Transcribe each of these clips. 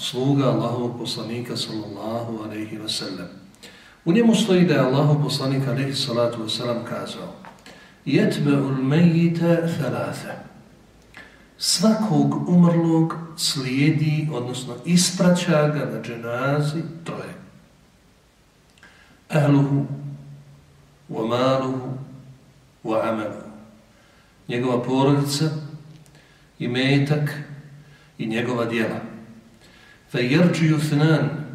sluga Allahovog poslanika sallallahu alaihi wa sallam. U njemu stoji da je Allahov poslanik alaihi salatu wa sallam kazao Jetbe'ul mejita thalatha svakog umrlog slijedi, odnosno ispraća ga na dženazi troje. Ahluhu, wa maluhu, wa amaluhu. Njegova porodica, i metak, i njegova djela. Thnan,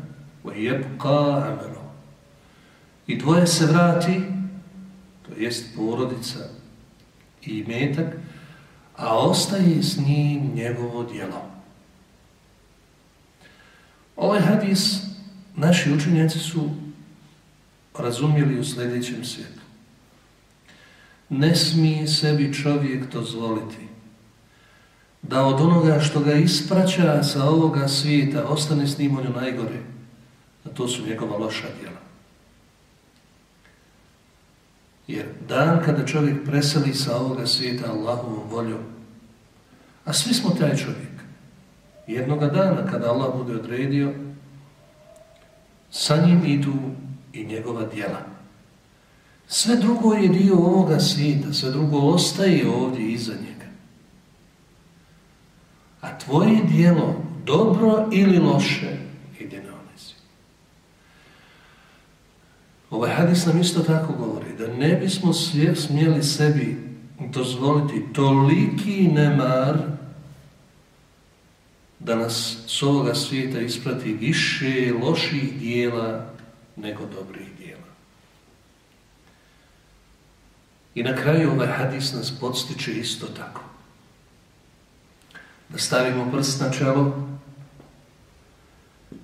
wa jebqa amalu. I dvoje se vrati, to jest porodica i metak, a ostaje s njim njegovo djelo. Ovaj hadis naši učenjaci su razumjeli u sljedećem svijetu. Ne smije sebi čovjek dozvoliti da od onoga što ga ispraća sa ovoga svijeta ostane s njim ono najgore, a to su njegova loša djela. Jer dan kada čovjek preseli sa ovoga svijeta Allahovom voljom, a svi smo taj čovjek, jednoga dana kada Allah bude odredio, sa njim idu i njegova djela. Sve drugo je dio ovoga svijeta, sve drugo ostaje ovdje iza njega. Tvoje dijelo, dobro ili loše, ide na Ovaj hadis nam isto tako govori da ne bismo smjeli sebi dozvoliti toliki nemar da nas s ovoga svijeta isprati više loših dijela nego dobrih dijela. I na kraju ovaj hadis nas podstiče isto tako. Stavimo prst na čelo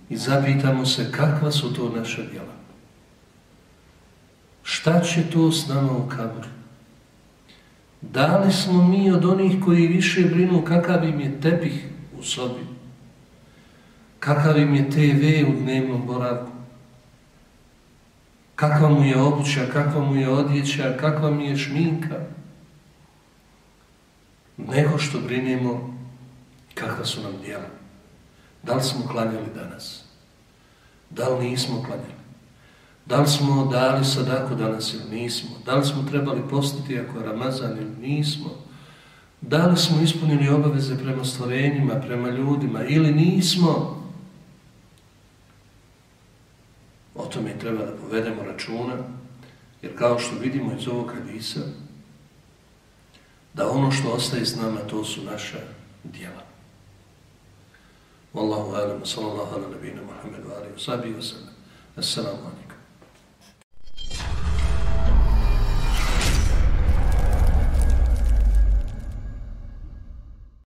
i zapitamo se kakva su to naša djela. Šta će to s nama u? Da li smo mi od onih koji više brinu kakav im je tepih u sobi? Kakav im je TV u dnevnom boravku? Kakva mu je obuća, kakva mu je odjeća, kakva mi je šminka? Nego što brinemo kakva su nam djela. Da li smo klanjali danas? Da li nismo klanjali? Da li smo dali sadaku danas ili nismo? Da li smo trebali postiti ako je Ramazan ili nismo? Da li smo ispunili obaveze prema stvorenjima, prema ljudima ili nismo? O tome treba da povedemo računa, jer kao što vidimo iz ovog hadisa, da ono što ostaje s nama, to su naša djela. Wallahu alam, sallallahu ala nabina Muhammedu alihi wa sallam. Assalamu alaikum.